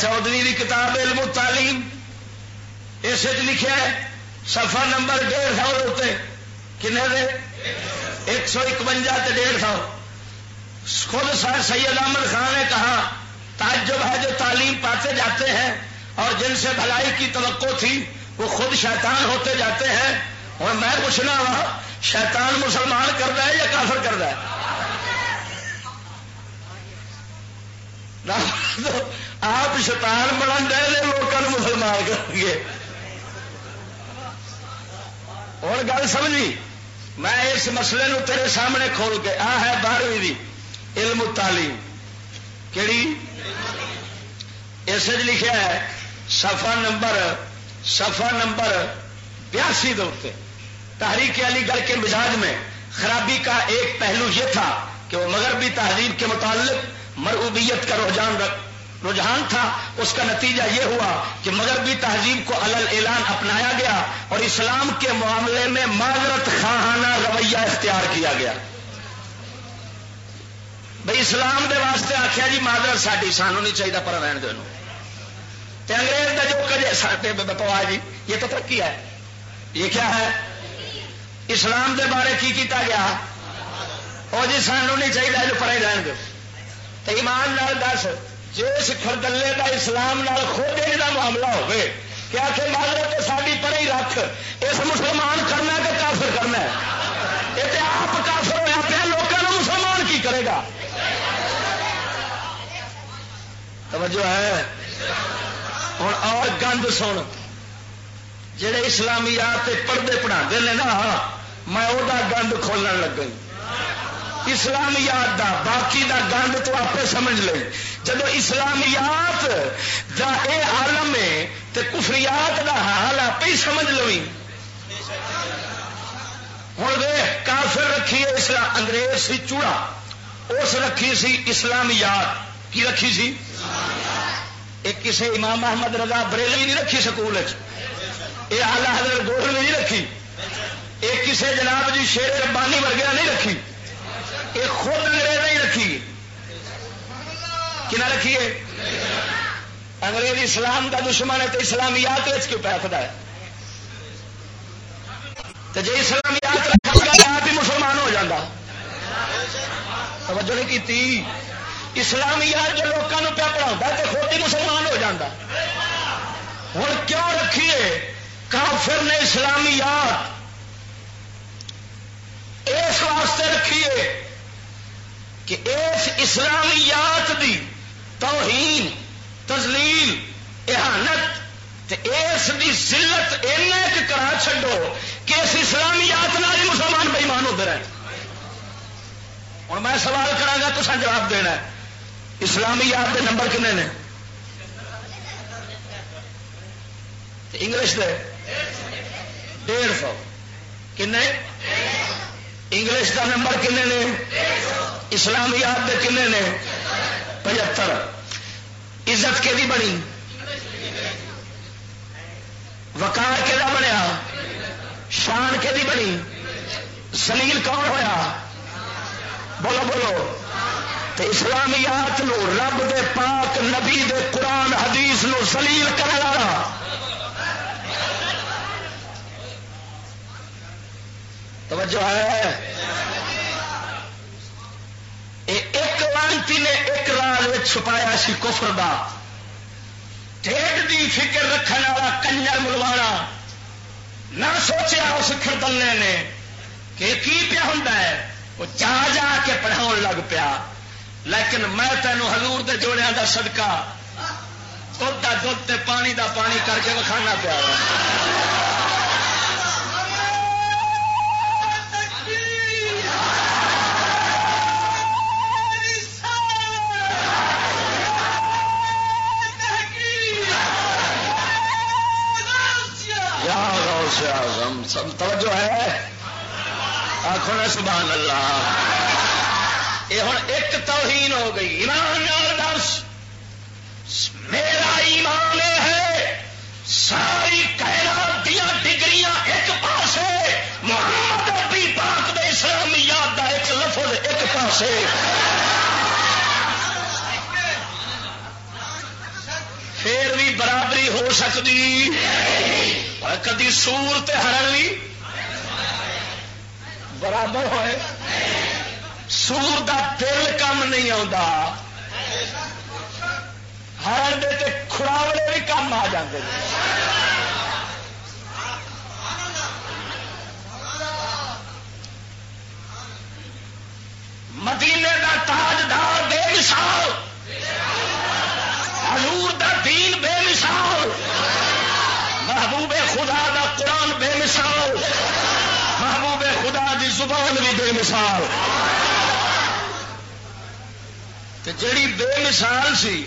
چودھری کی کتاب علم تعلیم اس لکھا ہے سفا نمبر ڈیڑھ سو اتنے کنے دے؟ ایک سو اکوجا ڈیڑھ سو۔ خود سر سید احمد خان نے کہا، تعجب ہے جو تعلیم پاتے جاتے ہیں اور جن سے بھلائی کی توقع تھی، وہ خود شیطان ہوتے جاتے ہیں۔ اور میں پوچھنا ہوا شیطان مسلمان کر رہا ہے یا کافر کر رہا ہے؟ آپ شیطان بنا دے لوگوں مسلمان کر گے۔ اور گل سمجھی؟ میں اس مسئلے نو تیرے سامنے کھول کے، آ ہے بارہویں علم تعلیم۔ کہڑی اس لکھا ہے سفا نمبر سفا نمبر بیاسی دے تحریک علی گڑھ کے مزاج میں خرابی کا ایک پہلو یہ تھا کہ وہ مغربی تہذیب کے متعلق مرعوبیت کا رجحان رجحان تھا۔ اس کا نتیجہ یہ ہوا کہ مغربی تہذیب کو الل اعلان اپنایا گیا اور اسلام کے معاملے میں معذرت خواہانہ رویہ اختیار کیا گیا۔ بھائی اسلام دے واسطے آخیا جی معذرت ساری سانو نہیں چاہیے پر رہن دو انگریز کا جو کجے ساٹے بپوا جی یہ تو ترقی ہے۔ یہ کیا ہے؟ اسلام دے بارے کی کیتا گیا؟ وہ جی سانو نہیں چاہیے جو پڑے رہن دو۔ تو ایمان نال دس جس خردلے کا اسلام نال خود کا معاملہ ہوئے کہ آخر معذرت ساری پڑے ہی رکھ، اس مسلمان کرنا کہ کافر کرنا ہے؟ یہ تو آپ کافر ہوا پیا لوگوں مسلمان کی کرے گا؟ توجہ ہے؟ ہوں اور گند سن جڑے اسلامیات پردے پڑھا نا، میں وہ گند کھولن لگ گئی۔ اسلامیات دا، باقی دا گند تو آپ سمجھ لے جب اسلامیات دا اے عالم ہے تو کفریات دا حال آپ ہی سمجھ لو ہوں کافر رکھی ہے اسلام انگریز سی چوڑا۔ اس رکھی سی اسلامیات۔ کی رکھی سی؟ ایک کسی امام محمد رضا بریلوی نہیں رکھی سکول یہ آلہ حضرت گوڑ نے نہیں رکھی۔ ایک کسی جناب جی شیر ربانی ورگیا نہیں رکھی۔ یہ خود انگریز نہیں رکھی۔ کنا رکھیے انگریز اسلام کا دشمن ہے تو اسلامیات کیوں پیستا ہے؟ تو جی اسلامیات رکھا گا، آپ ہی مسلمان ہو جاتا توجہ نہیں کی اسلامیات جو لوگوں پیا پڑھا تو خود ہی مسلمان ہو جاتا ہوں کیوں رکھیے کافر نے اسلامیات اس واسطے رکھیے کہ اس اسلامیات دی توہین تزلیل احانت اس دی ذلت ایک کرا چڈو کہ اس اسلامیات نال مسلمان بےمان ہوتے رہے ہوں میں سوال کرا تو جواب دینا اسلامیات کے نمبر کنے نے؟ انگلش دے؟ ڈیڑھ سو۔ کن انگلش کا نمبر کنے نے؟ اسلامیات کے کنے نے؟ پچہتر۔ عزت کہ بنی؟ وکار کہ بنیا؟ شان کہ بنی؟ سلیل کون ہویا؟ بولو بولو۔ تو اسلامیات نو رب دے پاک نبی دے قرآن حدیث نو سلیل کرنا توجہ ہے؟ ایک لانتی نے ایک راز چھپایا سی کفر دا۔ ٹھیک دی فکر رکھنے والا کنجر ملوانا۔ نہ سوچیا اس خردلنے نے کہ کی پیا ہوں وہ جا جا کے پڑھاؤ لگ پیا۔ لیکن میں تینوں ہزور کے جوڑیا کا سدکا دھد کا دھد پانی دا پانی کر کے وکھانا پیا۔ توجہ ہے۔ آخو نا سبحان اللہ۔ یہ ہوں ایک توہین ہو گئی۔ ایمان درس۔ میرا ایمان ہے، ساری دیا ڈگریاں ایک پاس محمد پاک دے اسلامیات دا ایک لفظ ایک پاس پھر بھی برابری ہو سکتی۔ کدی سور تے ہرن بھی برابر ہوئے۔ سور دا دل کم نہیں آتا ہرن دے کھڑاوڑے بھی کم آ جاتے مدینے دا تاجدار بے مثال۔ حضور دا دین بے خدا دا قرآن بے مثال، محبوب خدا دی زبان بھی بے مثال۔ جڑی بے مثال سی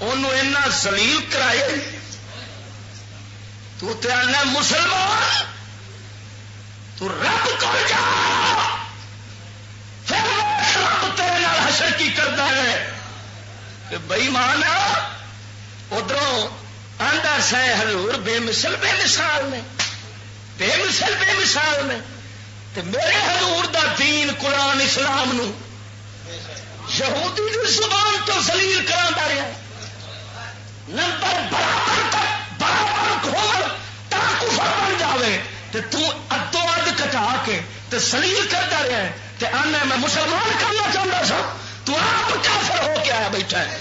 اینا سلیل کرائے تو آنا مسلمان، تو رب کو جا۔ رب تیرے حشر کی کرتا ہے۔ کہ بئی مان ادھر آدھا سہ حضور، بے مثل، بے مثال نے۔ بے مثل، بے مثال نے۔ تے میرے حضور دا دین قرآن اسلام نو یہودی دی زبان تو سلیل کرا رہا نمبر برابر تک، برابر کھول تا کفر بن جاوے۔ تے تو ادو اد کٹا کے تے سلیل کرتا رہا ہے۔ تے آنا میں مسلمان کرنا چاہتا سا۔ تو آپ کافر ہو کے آیا بیٹھا ہے۔